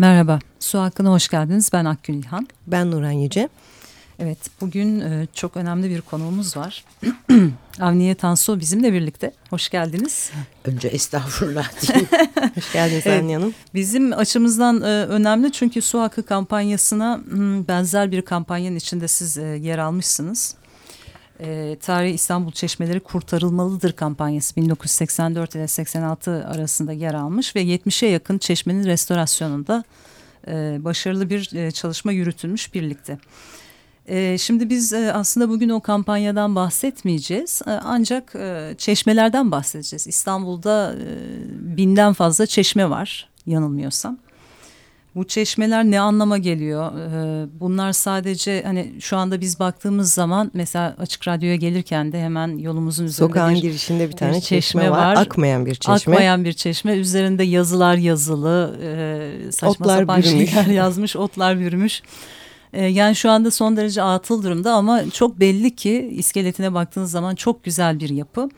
Merhaba, Su Hakkı'na hoş geldiniz. Ben Akgün İlhan. Ben Nuran Yüce. Evet, bugün e, çok önemli bir konuğumuz var. Avniye Tansu bizimle birlikte. Hoş geldiniz. Önce estağfurullah diyeyim. hoş geldiniz evet, Avniye Hanım. Bizim açımızdan e, önemli çünkü Su Hakkı kampanyasına benzer bir kampanyanın içinde siz e, yer almışsınız. E, Tarih İstanbul Çeşmeleri Kurtarılmalıdır kampanyası 1984 ile 86 arasında yer almış ve 70'e yakın çeşmenin restorasyonunda e, başarılı bir e, çalışma yürütülmüş birlikte. E, şimdi biz e, aslında bugün o kampanyadan bahsetmeyeceğiz e, ancak çeşmelerden bahsedeceğiz. İstanbul'da binden fazla çeşme var yanılmıyorsam. Bu çeşmeler ne anlama geliyor? Ee, bunlar sadece hani şu anda biz baktığımız zaman mesela açık radyoya gelirken de hemen yolumuzun üzerinde Sokağın bir, girişinde bir tane bir çeşme, çeşme var. Akmayan bir çeşme. Akmayan bir çeşme. Üzerinde yazılar yazılı, e, saçma otlar sapan bürümüş. şeyler yazmış, otlar bürümüş. E, yani şu anda son derece atıl durumda ama çok belli ki iskeletine baktığınız zaman çok güzel bir yapı.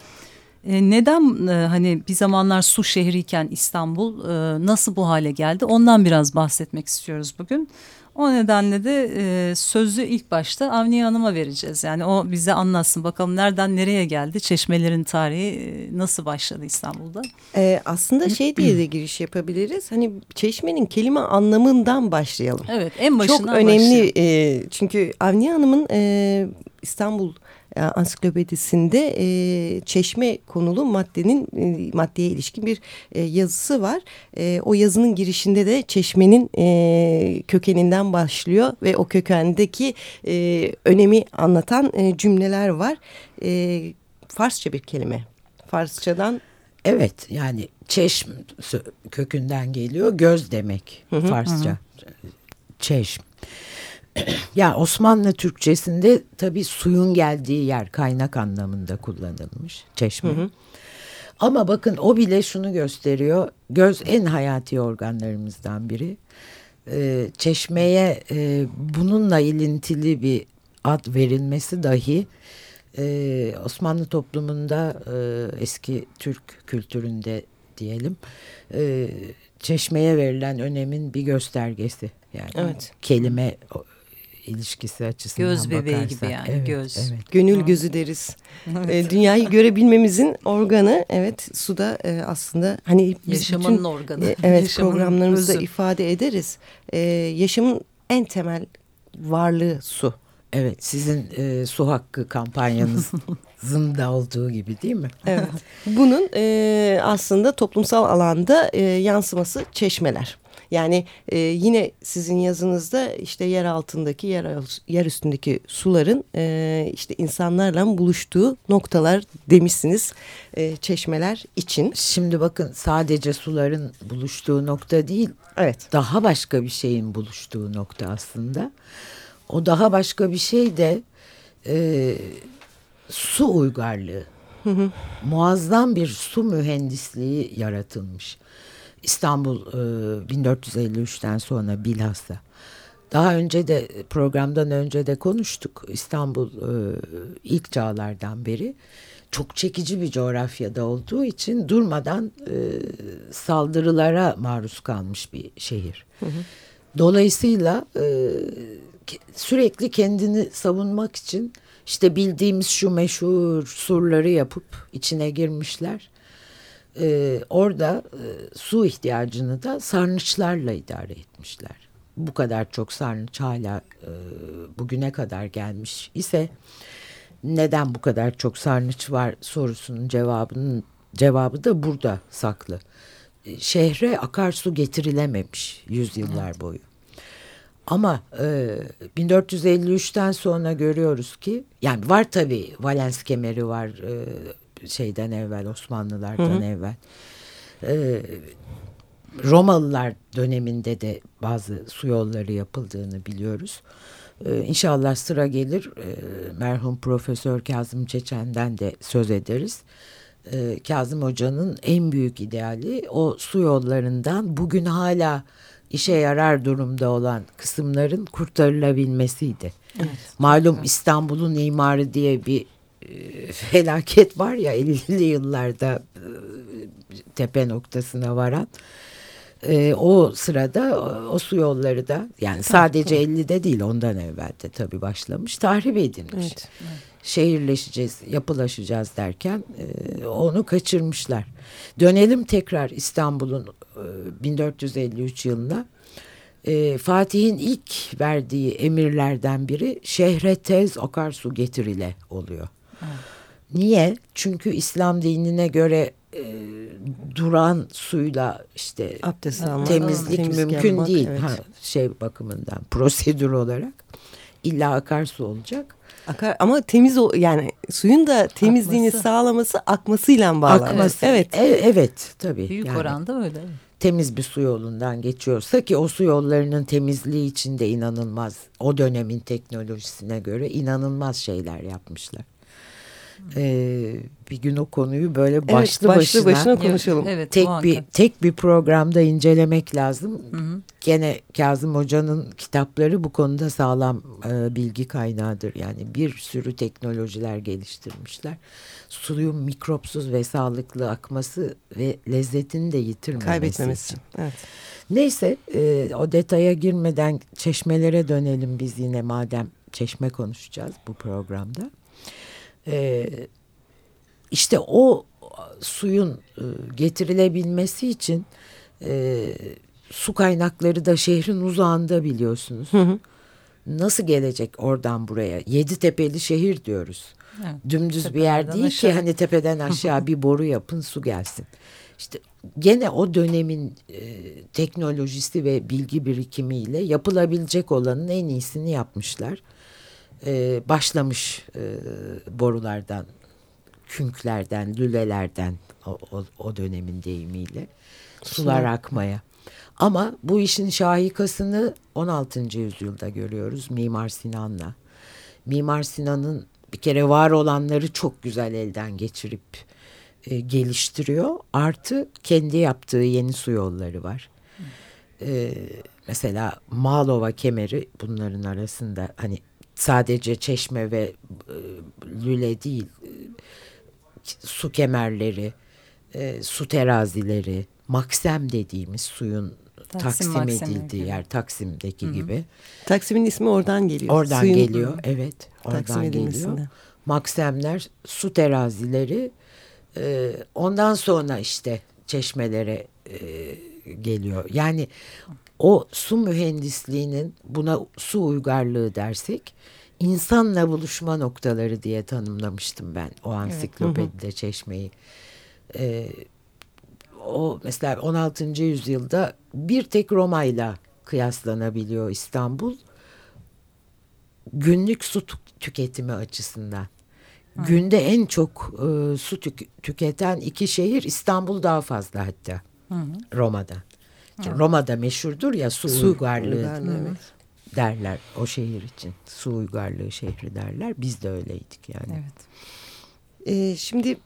E, neden e, hani bir zamanlar su şehriyken İstanbul e, nasıl bu hale geldi? Ondan biraz bahsetmek istiyoruz bugün. O nedenle de e, sözü ilk başta Avniye Hanım'a vereceğiz. Yani o bize anlatsın bakalım nereden nereye geldi? Çeşmelerin tarihi nasıl başladı İstanbul'da? E, aslında şey diye de giriş yapabiliriz. Hani çeşmenin kelime anlamından başlayalım. Evet en başından Çok önemli e, çünkü Avniye Hanım'ın e, İstanbul ansiklopedisinde e, çeşme konulu maddenin e, maddeye ilişkin bir e, yazısı var. E, o yazının girişinde de çeşmenin e, kökeninden başlıyor ve o kökendeki e, önemi anlatan e, cümleler var. E, Farsça bir kelime. Farsçadan Evet yani çeşm kökünden geliyor göz demek hı hı, Farsça. Hı. Çeşm. ya Osmanlı Türkçesinde tabii suyun geldiği yer kaynak anlamında kullanılmış çeşme. Hı hı. Ama bakın o bile şunu gösteriyor. Göz en hayati organlarımızdan biri. Ee, çeşmeye e, bununla ilintili bir ad verilmesi dahi e, Osmanlı toplumunda e, eski Türk kültüründe diyelim e, çeşmeye verilen önemin bir göstergesi. Yani evet. kelime ilişkisi açısından Göz bebeği bakarsak. gibi yani evet, göz. Evet. Gönül gözü deriz. evet. E, dünyayı görebilmemizin organı evet suda e, aslında hani biz yaşamın bütün, organı. E, evet yaşamın programlarımızda özü. ifade ederiz. E, yaşamın en temel varlığı su. Evet sizin e, su hakkı kampanyanızın da olduğu gibi değil mi? Evet. Bunun e, aslında toplumsal alanda e, yansıması çeşmeler. Yani e, yine sizin yazınızda işte yer altındaki yer, yer üstündeki suların e, işte insanlarla buluştuğu noktalar demişsiniz e, çeşmeler için. Şimdi bakın sadece suların buluştuğu nokta değil. Evet. Daha başka bir şeyin buluştuğu nokta aslında. O daha başka bir şey de e, su uygarlığı. Hı hı. Muazzam bir su mühendisliği yaratılmış. İstanbul e, 1453'ten sonra bilhassa. Daha önce de programdan önce de konuştuk. İstanbul e, ilk çağlardan beri çok çekici bir coğrafyada olduğu için durmadan e, saldırılara maruz kalmış bir şehir. Hı hı. Dolayısıyla e, sürekli kendini savunmak için işte bildiğimiz şu meşhur surları yapıp içine girmişler e, orada e, su ihtiyacını da sarnıçlarla idare etmişler. Bu kadar çok sarnıç hala e, bugüne kadar gelmiş ise neden bu kadar çok sarnıç var sorusunun cevabının cevabı da burada saklı. E, şehre akarsu getirilememiş yüzyıllar evet. boyu. Ama e, 1453'ten sonra görüyoruz ki yani var tabii Valens kemeri var, e, şeyden evvel Osmanlılardan hı hı. evvel. Ee, Romalılar döneminde de bazı su yolları yapıldığını biliyoruz. Ee, inşallah sıra gelir ee, merhum Profesör Kazım Çeçen'den de söz ederiz. Ee, Kazım Hoca'nın en büyük ideali o su yollarından bugün hala işe yarar durumda olan kısımların kurtarılabilmesiydi. Evet. Malum İstanbul'un imarı diye bir e, felaket var ya 50'li yıllarda e, tepe noktasına varan. e, o sırada o, su yolları da yani sadece 50'de değil ondan evvel de tabii başlamış tahrip edilmiş. Evet. Şehirleşeceğiz, yapılaşacağız derken e, onu kaçırmışlar. Dönelim tekrar İstanbul'un e, 1453 yılına. E, Fatih'in ilk verdiği emirlerden biri şehre tez akarsu getirile oluyor. Niye? Çünkü İslam dinine göre e, duran suyla işte Abdest almak, temizlik mümkün yapmak, değil. evet. Ha, şey bakımından prosedür olarak illa akarsu olacak. Akar, ama temiz o yani suyun da temizliğini Akması. sağlaması akmasıyla bağlı. Akması. Evet. E- evet tabii. Büyük Yani oranda öyle. Temiz bir su yolundan geçiyorsa ki o su yollarının temizliği için de inanılmaz o dönemin teknolojisine göre inanılmaz şeyler yapmışlar. Ee, bir gün o konuyu böyle başlı, başlı başına, başına konuşalım. Evet, tek bir tek bir programda incelemek lazım. Hı hı. Gene Kazım Hoca'nın kitapları bu konuda sağlam e, bilgi kaynağıdır. Yani bir sürü teknolojiler geliştirmişler. Suyun mikropsuz ve sağlıklı akması ve lezzetini de yitirmemesi. Kaybetmemesi. için. Evet. Neyse e, o detaya girmeden çeşmelere dönelim biz yine madem çeşme konuşacağız bu programda. E, işte o suyun e, getirilebilmesi için e, su kaynakları da şehrin uzağında biliyorsunuz. Nasıl gelecek oradan buraya? Yedi tepeli şehir diyoruz. Evet. Dümdüz bir yer değil aşağı. ki hani tepeden aşağı bir boru yapın su gelsin. İşte gene o dönemin e, teknolojisi ve bilgi birikimiyle yapılabilecek olanın en iyisini yapmışlar. E, başlamış e, borulardan, künklerden, lülelerden o, o, o dönemin deyimiyle sular akmaya. Ama bu işin şahikasını 16. yüzyılda görüyoruz Mimar Sinan'la. Mimar Sinan'ın bir kere var olanları çok güzel elden geçirip e, geliştiriyor. Artı kendi yaptığı yeni su yolları var. E, mesela Malova kemeri bunların arasında hani sadece çeşme ve e, lüle değil e, su kemerleri, e, su terazileri, maksem dediğimiz suyun Taksim taksim, edildiği gibi. yer Taksim'deki gibi. Taksim'in ismi oradan geliyor. Oradan Suyun geliyor. Evet. Taksim Oradan geliyor. edilmesinden. Maksemler, su terazileri e, ondan sonra işte çeşmelere e, geliyor. Yani o su mühendisliğinin buna su uygarlığı dersek insanla buluşma noktaları diye tanımlamıştım ben o ansiklopedide çeşmeyi. E, o mesela 16. yüzyılda bir tek Roma'yla kıyaslanabiliyor İstanbul günlük su tü- tüketimi açısından. Günde en çok e, su tük- tüketen iki şehir İstanbul daha fazla hatta Roma'dan. Çünkü Roma'da meşhurdur ya su, Su uygarlığı evet. derler o şehir için. Su uygarlığı şehri derler. Biz de öyleydik yani. Evet. Ee, şimdi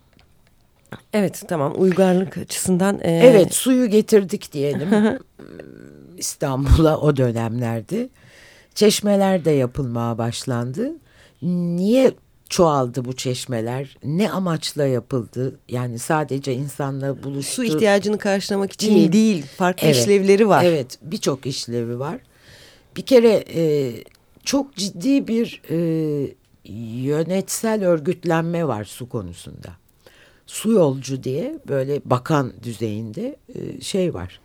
evet tamam uygarlık açısından. e, Evet suyu getirdik diyelim İstanbul'a o dönemlerde. Çeşmeler de yapılmaya başlandı. Niye çoğaldı bu çeşmeler? Ne amaçla yapıldı? Yani sadece insanla buluştu. Su ihtiyacını karşılamak için Değil. değil, farklı Evet. işlevleri var. Evet birçok işlevi var. Bir kere e, çok ciddi bir e, yönetsel örgütlenme var su konusunda. Su yolcu diye böyle bakan düzeyinde e, şey var.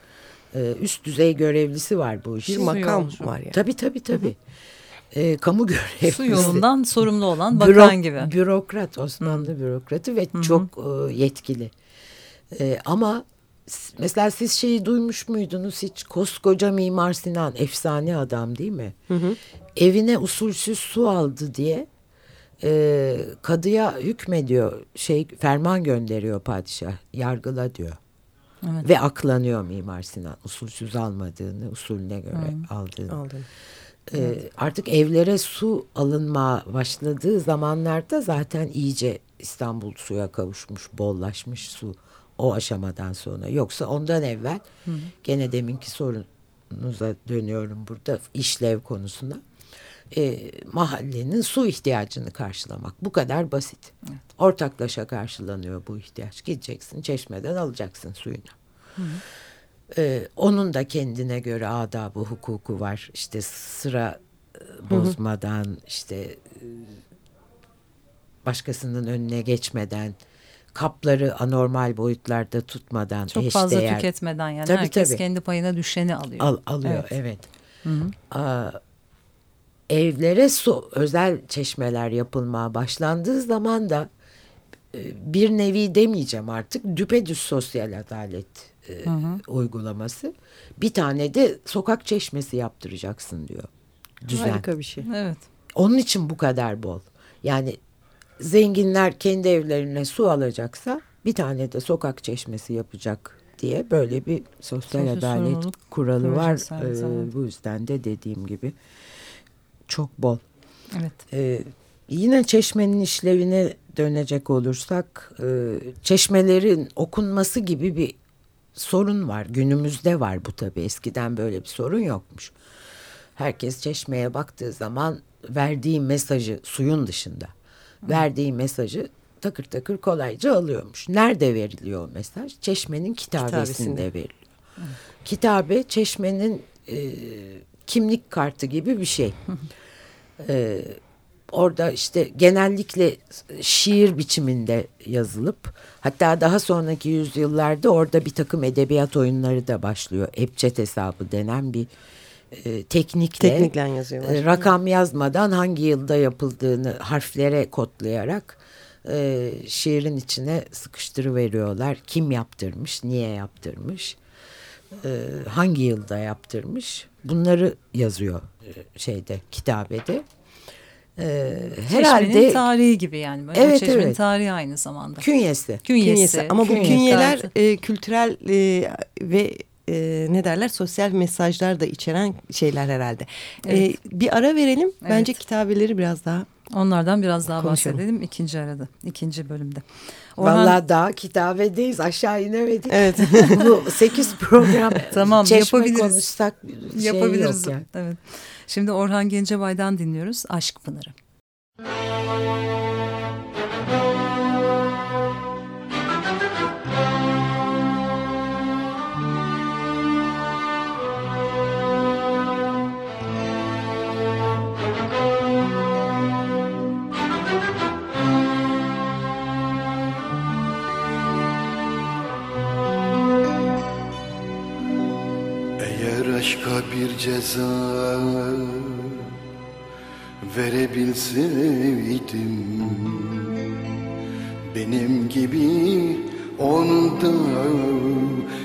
E, üst düzey görevlisi var bu Bir işin. makam yolcu. var yani. Tabii tabii tabii. E, kamu görevlisi. Su yolundan sorumlu olan Büro- bakan gibi. Bürokrat, Osmanlı bürokratı ve çok e, yetkili. E, ama mesela siz şeyi duymuş muydunuz hiç? Koskoca Mimar Sinan, efsane adam değil mi? Evine usulsüz su aldı diye e, kadıya hükmediyor, şey ferman gönderiyor padişah, yargıla diyor. Evet. Ve aklanıyor Mimar Sinan usulsüz almadığını, usulüne göre aldığını. Aldım. Ee, artık evlere su alınma başladığı zamanlarda zaten iyice İstanbul suya kavuşmuş, bollaşmış su o aşamadan sonra. Yoksa ondan evvel gene deminki sorunuza dönüyorum burada işlev konusuna. Ee, mahallenin su ihtiyacını karşılamak bu kadar basit. Ortaklaşa karşılanıyor bu ihtiyaç. Gideceksin çeşmeden alacaksın suyunu. Ee, onun da kendine göre adabı hukuku var. İşte sıra e, bozmadan işte e, başkasının önüne geçmeden kapları anormal boyutlarda tutmadan Çok fazla eşdeğer- tüketmeden yani Tabii, herkes tabii. kendi payına düşeni alıyor. Al, alıyor Evet. evet. Hı hı. Aa, evlere su özel çeşmeler yapılmaya başlandığı zaman da e, bir nevi demeyeceğim artık düpedüz sosyal adalet e, uygulaması. Bir tane de sokak çeşmesi yaptıracaksın diyor. Düzen. Harika bir şey. Evet. Onun için bu kadar bol. Yani zenginler kendi evlerine su alacaksa bir tane de sokak çeşmesi yapacak diye böyle bir sosyal Sosyal adalet kuralı var. Ee, bu yüzden de dediğim gibi çok bol. Evet. Ee, yine çeşmenin işlevine dönecek olursak e, çeşmelerin okunması gibi bir sorun var. Günümüzde var bu tabii. Eskiden böyle bir sorun yokmuş. Herkes çeşmeye baktığı zaman verdiği mesajı suyun dışında verdiği mesajı takır takır kolayca alıyormuş. Nerede veriliyor o mesaj? Çeşmenin kitabesinde, Kitabesinde. veriliyor. Kitabe çeşmenin e, kimlik kartı gibi bir şey. e, orada işte genellikle şiir biçiminde yazılıp hatta daha sonraki yüzyıllarda orada bir takım edebiyat oyunları da başlıyor. Ebced hesabı denen bir e, teknikle, Teknikle yazıyorlar. e, rakam yazmadan hangi yılda yapıldığını harflere kodlayarak e, şiirin içine sıkıştırıveriyorlar. Kim yaptırmış, niye yaptırmış, e, hangi yılda yaptırmış bunları yazıyor e, şeyde kitabede. E, Çeşmenin herhalde tarihi gibi yani. Böyle Evet, çeşmenin evet. tarihi aynı zamanda. künyesi. Künyesi. Künyesi. Ama bu Künyesi. künyeler e, kültürel e, ve e, ne derler sosyal mesajlar da içeren şeyler herhalde. Evet. E, bir ara verelim. Bence Evet. kitabeleri biraz daha Onlardan biraz daha Konuşalım. bahsedelim ikinci arada, ikinci bölümde. Orhan- Vallahi daha kitabedeyiz aşağı inemedik. Evet. Bu 8 program Tamam, çeşme yapabiliriz. konuşsak şey yapabiliriz. yok yani. Evet. Şimdi Orhan Gencebay'dan dinliyoruz Aşk Pınarı. Eğer bir ceza verebilseydim Benim gibi onu da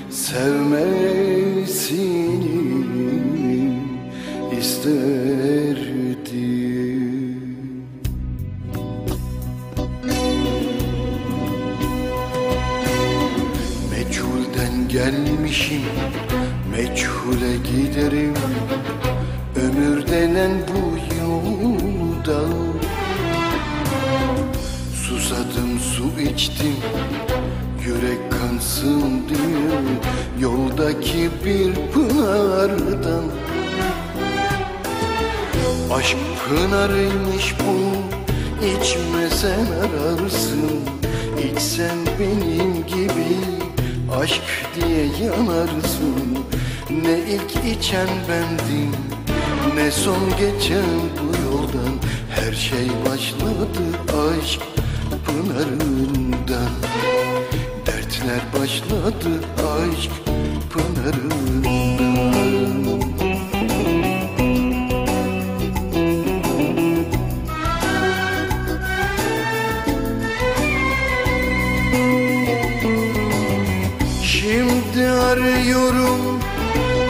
sevmesini içen bendim. Ne son geçen bu yoldan? Her şey başladı aşk pınarından. Dertler başladı aşk pınarından. Şimdi arıyorum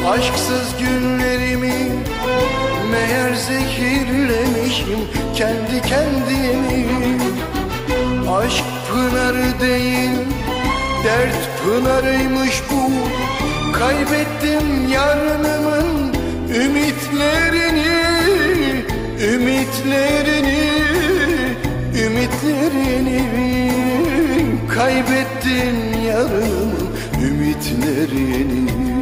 aşksız günlerimi Meğer zehirlemişim kendi kendimi. Aşk pınarı değil dert pınarıymış bu. Kaybettim yarınımın ümitlerini Ümitlerini Ümitlerini. Kaybettim yarınımın ümitlerini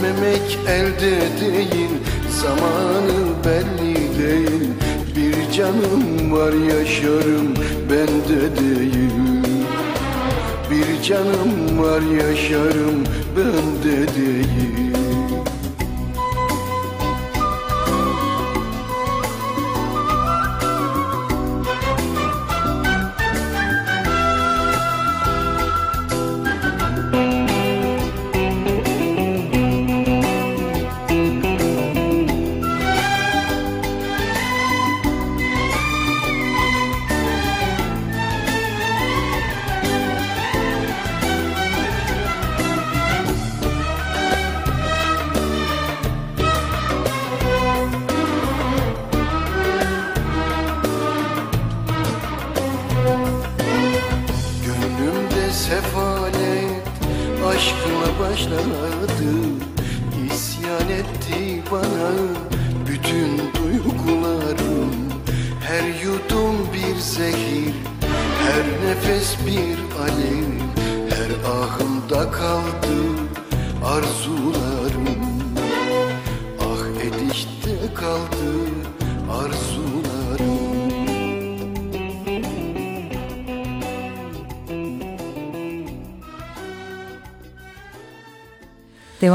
Sevmemek elde değil Zamanı belli değil. Bir canım var yaşarım bende değil. Bir canım var yaşarım bende değil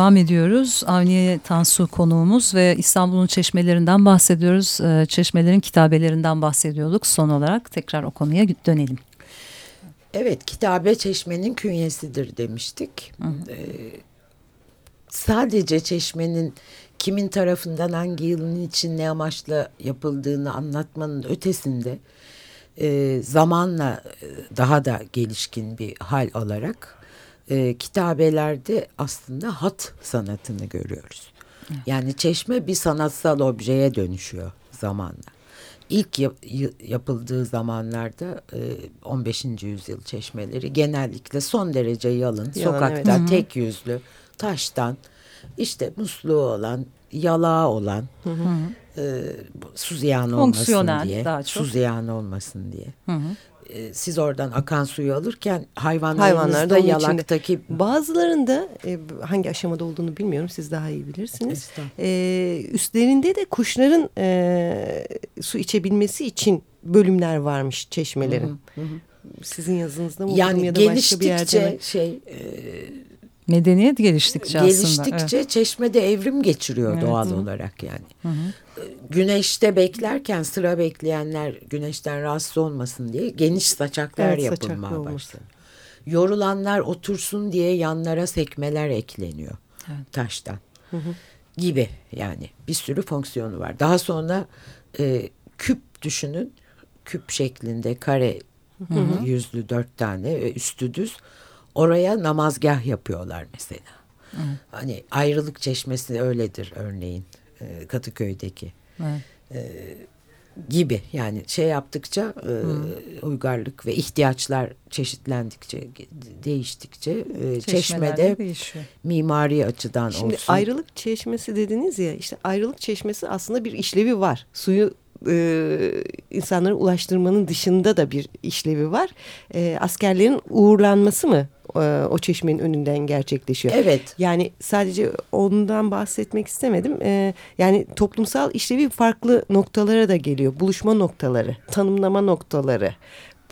Devam ediyoruz. Avniye Tansu konuğumuz ve İstanbul'un çeşmelerinden bahsediyoruz. Ee, Çeşmelerin kitabelerinden bahsediyorduk. Son olarak tekrar o konuya dönelim. Evet, kitabe çeşmenin künyesidir demiştik. Ee, sadece çeşmenin kimin tarafından hangi yılın için ne amaçla yapıldığını anlatmanın ötesinde e, zamanla e, daha da gelişkin bir hal olarak e, kitabelerde aslında hat sanatını görüyoruz. Yani çeşme bir sanatsal objeye dönüşüyor zamanla. İlk yap- yapıldığı zamanlarda e, 15. yüzyıl çeşmeleri genellikle son derece yalın, Yalın, sokakta evet. tek yüzlü, taştan, işte musluğu olan, yalağı olan, e, su ziyanı olmasın diye, daha çok. su ziyanı olmasın diye. Hı hı. E, siz oradan akan suyu alırken Hayvanlar da onun içinde. yalaktaki Bazılarında e, hangi aşamada olduğunu bilmiyorum. Siz daha iyi bilirsiniz. E, üstlerinde de kuşların e, su içebilmesi için bölümler varmış çeşmelerin. Sizin yazınızda mı yani ya da başka bir yerde mi? şey e, Medeniyet geliştikçe aslında. geliştikçe evet. çeşmede evrim geçiriyor Evet. doğal Hı. olarak yani. E, Güneşte beklerken sıra bekleyenler güneşten rahatsız olmasın diye geniş saçaklar Evet, yapılmaya başladı. Yorulanlar otursun diye yanlara sekmeler ekleniyor Evet. taştan gibi yani bir sürü fonksiyonu var. Daha sonra e, küp düşünün küp şeklinde kare yüzlü dört tane üstü düz oraya namazgah yapıyorlar mesela. Hani ayrılık çeşmesi öyledir örneğin e, Kadıköy'deki Evet. gibi yani şey yaptıkça e, uygarlık ve ihtiyaçlar çeşitlendikçe değiştikçe e, çeşmede değişiyor. mimari açıdan Şimdi olsun. ayrılık çeşmesi dediniz ya işte ayrılık çeşmesi aslında bir işlevi var. Suyu e, insanlara ulaştırmanın dışında da bir işlevi var. E, askerlerin uğurlanması mı e, o çeşmenin önünden gerçekleşiyor? Evet. Yani sadece ondan bahsetmek istemedim. E, yani toplumsal işlevi farklı noktalara da geliyor. Buluşma noktaları, tanımlama noktaları.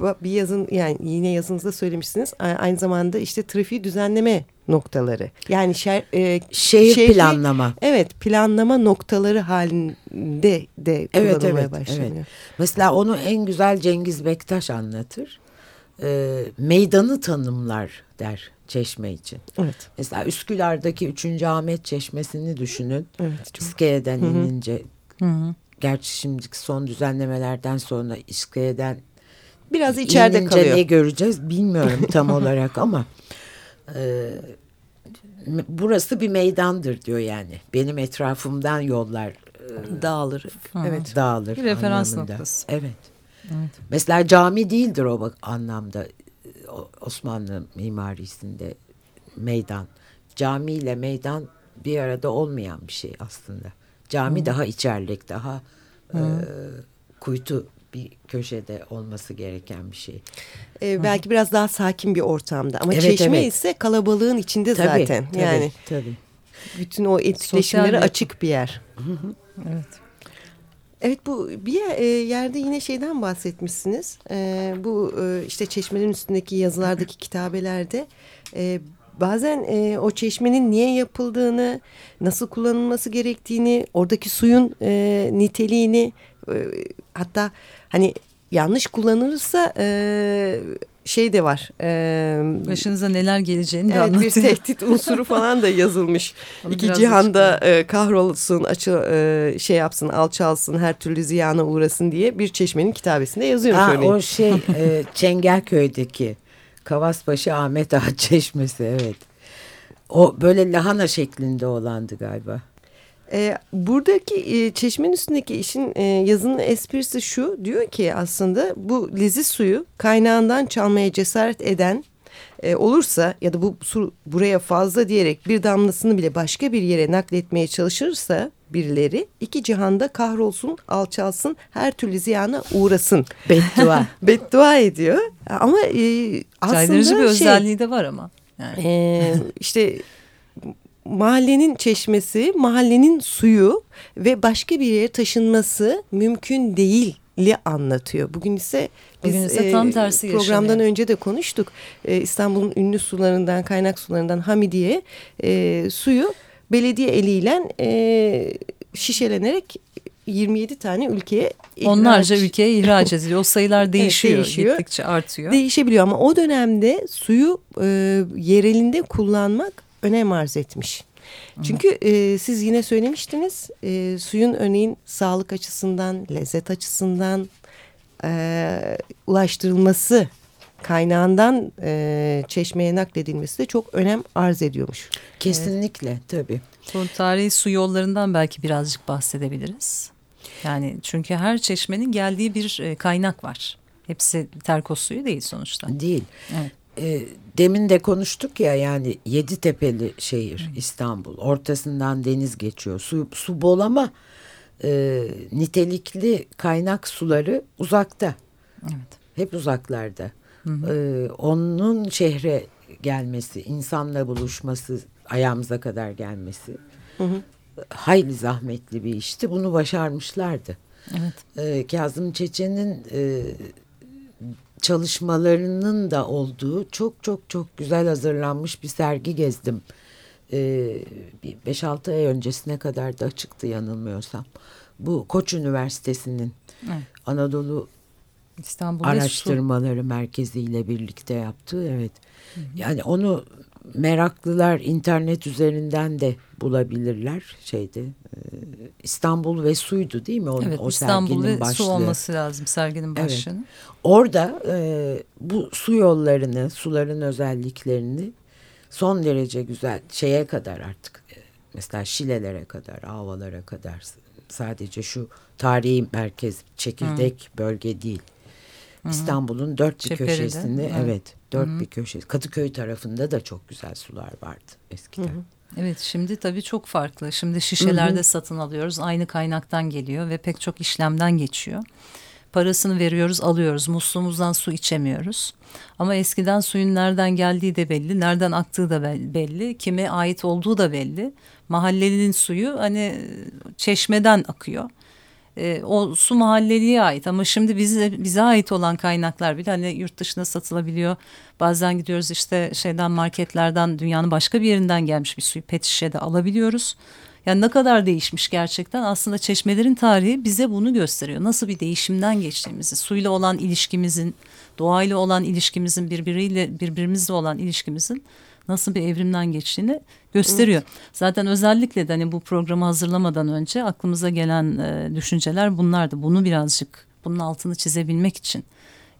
Bir yazın yani yine yazınızda söylemişsiniz. Aynı zamanda işte trafiği düzenleme noktaları. Yani şer, e, Şehir şehri- planlama. Evet planlama noktaları halinde de Evet kullanılmaya evet, başlanıyor. evet. Mesela onu en güzel Cengiz Bektaş anlatır. Ee, meydanı tanımlar der çeşme için. Evet. Mesela Üsküdar'daki 3. Ahmet Çeşmesi'ni düşünün. Evet, İskele'den inince Hı hı. gerçi şimdiki son düzenlemelerden sonra İskele'den Biraz içeride inince kalıyor. ne göreceğiz bilmiyorum tam olarak ama e, burası bir meydandır diyor yani. Benim etrafımdan yollar e, Dağılır. Evet. dağılır. Bir referans anlamında. noktası. Evet. Evet. Mesela cami değildir o bak anlamda Osmanlı mimarisinde meydan. Cami ile meydan bir arada olmayan bir şey aslında. Cami daha içerlik, daha e, kuytu bir köşede olması gereken bir şey. Ee, belki biraz daha sakin bir ortamda ama Evet, çeşme evet. ise kalabalığın içinde Tabii, zaten. tabii, yani tabii. bütün o etkileşimlere açık bir yer. Evet. Evet bu bir e, yerde yine şeyden bahsetmişsiniz. E, bu e, işte çeşmenin üstündeki yazılardaki kitabelerde bazen e, o çeşmenin niye yapıldığını, nasıl kullanılması gerektiğini, oradaki suyun e, niteliğini e, hatta hani yanlış kullanılırsa e, şey de var. E, Başınıza neler geleceğini de evet, anlatıyor. Bir tehdit unsuru falan da yazılmış. İki cihanda e, kahrolsun, açı, e, şey yapsın, alçalsın, her türlü ziyana uğrasın diye bir çeşmenin kitabesinde yazıyormuş Ha, örneğin. o şey e, Çengelköy'deki Kavasbaşı Ahmet Ağa Çeşmesi evet. O böyle lahana şeklinde olandı galiba. E, buradaki e, çeşmenin üstündeki işin e, yazının esprisi şu. Diyor ki aslında bu leziz suyu kaynağından çalmaya cesaret eden e, olursa ya da bu su buraya fazla diyerek bir damlasını bile başka bir yere nakletmeye çalışırsa birileri iki cihanda kahrolsun, alçalsın, her türlü ziyana uğrasın. Beddua. Beddua ediyor. Ama e, aslında Caydırıcı bir şey, özelliği de var ama. Yani. e, işte mahallenin çeşmesi, mahallenin suyu ve başka bir yere taşınması mümkün değil anlatıyor. Bugün ise biz Bugün ise tam tersi programdan yaşanıyor. önce de konuştuk. E, İstanbul'un ünlü sularından, kaynak sularından Hamidiye e, suyu belediye eliyle e, şişelenerek 27 tane ülkeye ihraç- Onlarca ülkeye ihraç ediliyor. O sayılar değişiyor, değişiyor. gittikçe artıyor. değişebiliyor ama o dönemde suyu e, yerelinde kullanmak önem arz etmiş. Çünkü e, siz yine söylemiştiniz e, suyun örneğin sağlık açısından, lezzet açısından e, ulaştırılması kaynağından e, çeşmeye nakledilmesi de çok önem arz ediyormuş. Kesinlikle tabii. Bu tarihi su yollarından belki birazcık bahsedebiliriz. Yani çünkü her çeşmenin geldiği bir e, kaynak var. Hepsi terkos suyu değil sonuçta. Değil. Evet. E, demin de konuştuk ya yani yedi tepeli şehir İstanbul. Ortasından deniz geçiyor. Su, su bol ama e, nitelikli kaynak suları uzakta. Evet. Hep uzaklarda. E, onun şehre gelmesi, insanla buluşması, ayağımıza kadar gelmesi hayli zahmetli bir işti. Bunu başarmışlardı. Evet. E, Kazım Çeçen'in e, çalışmalarının da olduğu çok çok çok güzel hazırlanmış bir sergi gezdim. Ee, bir 5-6 ay öncesine kadar da açıktı yanılmıyorsam. Bu Koç Üniversitesi'nin Evet. Anadolu İstanbul ve su. Araştırmaları Merkezi ile birlikte yaptığı evet. Yani onu meraklılar internet üzerinden de bulabilirler şeyde. e, İstanbul ve suydu değil mi? O, Evet o İstanbul ve başlığı. su olması lazım serginin Evet. başlığının. Orada e, bu su yollarını, suların özelliklerini son derece güzel şeye kadar artık e, mesela Şilelere kadar, Avalara kadar sadece şu tarihi merkez çekirdek bölge değil. İstanbul'un dört bir köşesinde evet. evet, dört bir köşesi. Kadıköy tarafında da çok güzel sular vardı eskiden. Evet şimdi tabii çok farklı. Şimdi şişelerde satın alıyoruz. Aynı kaynaktan geliyor ve pek çok işlemden geçiyor. Parasını veriyoruz, alıyoruz. Musluğumuzdan su içemiyoruz. Ama eskiden suyun nereden geldiği de belli, nereden aktığı da be- belli, kime ait olduğu da belli. Mahallenin suyu hani çeşmeden akıyor. E, o su mahalleliye ait ama şimdi bize bize ait olan kaynaklar bile hani yurt dışına satılabiliyor. Bazen gidiyoruz işte şeyden marketlerden dünyanın başka bir yerinden gelmiş bir suyu pet şişede alabiliyoruz. Yani ne kadar değişmiş gerçekten aslında çeşmelerin tarihi bize bunu gösteriyor. Nasıl bir değişimden geçtiğimizi, suyla olan ilişkimizin, doğayla olan ilişkimizin, birbiriyle birbirimizle olan ilişkimizin nasıl bir evrimden geçtiğini gösteriyor. Zaten özellikle de hani bu programı hazırlamadan önce aklımıza gelen e, düşünceler bunlardı. Bunu birazcık bunun altını çizebilmek için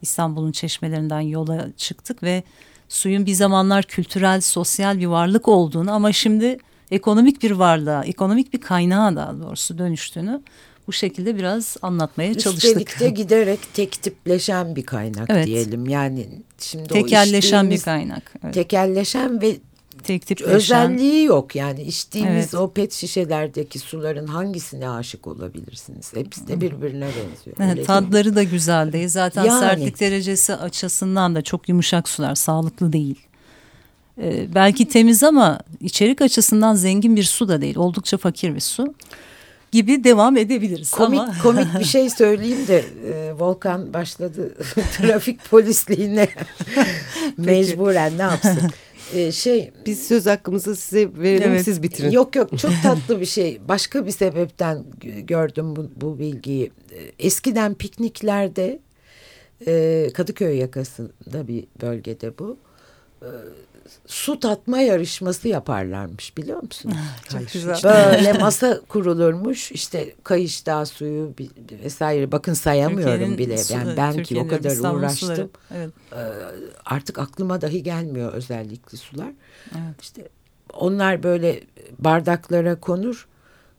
İstanbul'un çeşmelerinden yola çıktık ve suyun bir zamanlar kültürel, sosyal bir varlık olduğunu ama şimdi ekonomik bir varlığa, ekonomik bir kaynağa daha doğrusu dönüştüğünü bu şekilde biraz anlatmaya çalıştık. Üstelik de giderek tek tipleşen bir kaynak Evet. diyelim. Yani şimdi Tekelleşen bir kaynak. Evet. Tekelleşen ve Tek tipleşen. özelliği yok. Yani içtiğimiz Evet. o pet şişelerdeki suların hangisine aşık olabilirsiniz? Hepsi de birbirine benziyor. Evet, değil tadları da güzel değil. Zaten Yani. sertlik derecesi açısından da çok yumuşak sular, sağlıklı değil. Ee, belki temiz ama içerik açısından zengin bir su da değil. Oldukça fakir bir su. Gibi devam edebiliriz. Komik ama... komik bir şey söyleyeyim de e, Volkan başladı trafik polisliğine mecburen ne yapsın? E, şey Biz söz hakkımızı size verelim Evet. siz bitirin. Yok yok çok tatlı bir şey. Başka bir sebepten gördüm bu, bu bilgiyi. E, Eskiden pikniklerde e, Kadıköy yakasında bir bölgede bu. Su tatma yarışması yaparlarmış biliyor musun? Çok güzel. Böyle masa kurulurmuş işte kayış dağ suyu vesaire bakın sayamıyorum Türkiye'nin bile. su- Yani ben ki o kadar İstanbul'un uğraştım. suları. Evet. Ee, artık aklıma dahi gelmiyor özellikle sular. Evet. İşte onlar böyle bardaklara konur,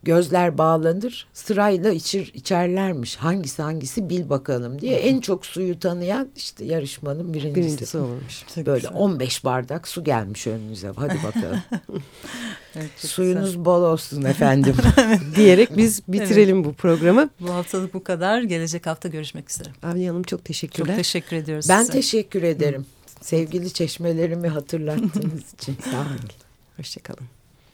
gözler bağlanır, sırayla içir içerlermiş. Hangisi hangisi bil bakalım diye. En çok suyu tanıyan işte yarışmanın birincisi. Birincisi olmuş. Çok Böyle güzel. 15 bardak su gelmiş önünüze. Hadi bakalım. Evet, çok Suyunuz bol olsun efendim. Diyerek biz bitirelim bu programı. güzel. Bu haftalık bu kadar. Gelecek hafta görüşmek üzere. Avni Hanım çok Çok teşekkürler. teşekkür ediyoruz ben size. teşekkür ederim. Sevgili çeşmelerimi hatırlattığınız için sağ olun. Hoşçakalın.